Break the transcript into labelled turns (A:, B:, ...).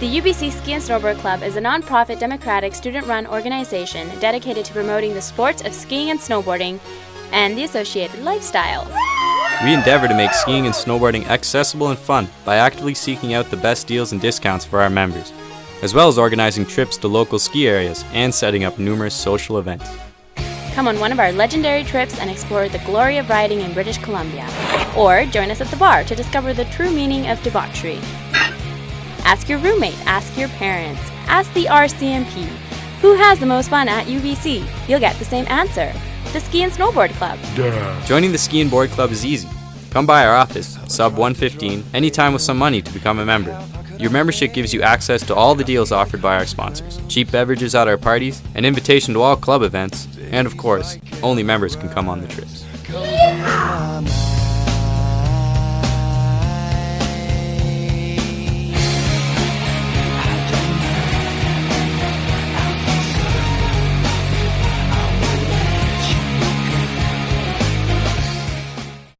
A: The UBC Ski and Snowboard Club is a non-profit democratic student-run organization dedicated to promoting the sports of skiing and snowboarding and the associated lifestyle.
B: We endeavor to make skiing and snowboarding accessible and fun by actively seeking out the best deals and discounts for our members, as well as organizing trips to local ski areas and setting up numerous social events.
A: Come on one of our legendary trips and explore the glory of riding in British Columbia. Or join us at the bar to discover the true meaning of debauchery. Ask your roommate, ask your parents, ask the RCMP. Who has the most fun at UBC? You'll get the same answer. The Ski and Snowboard Club.
B: Joining the Ski and Board Club is easy. Come by our office, sub 115, anytime with some money to become a member. Your membership gives you access to all the deals offered by our sponsors, cheap beverages at our parties, an invitation to all club events, and of course, only members can come on the trips.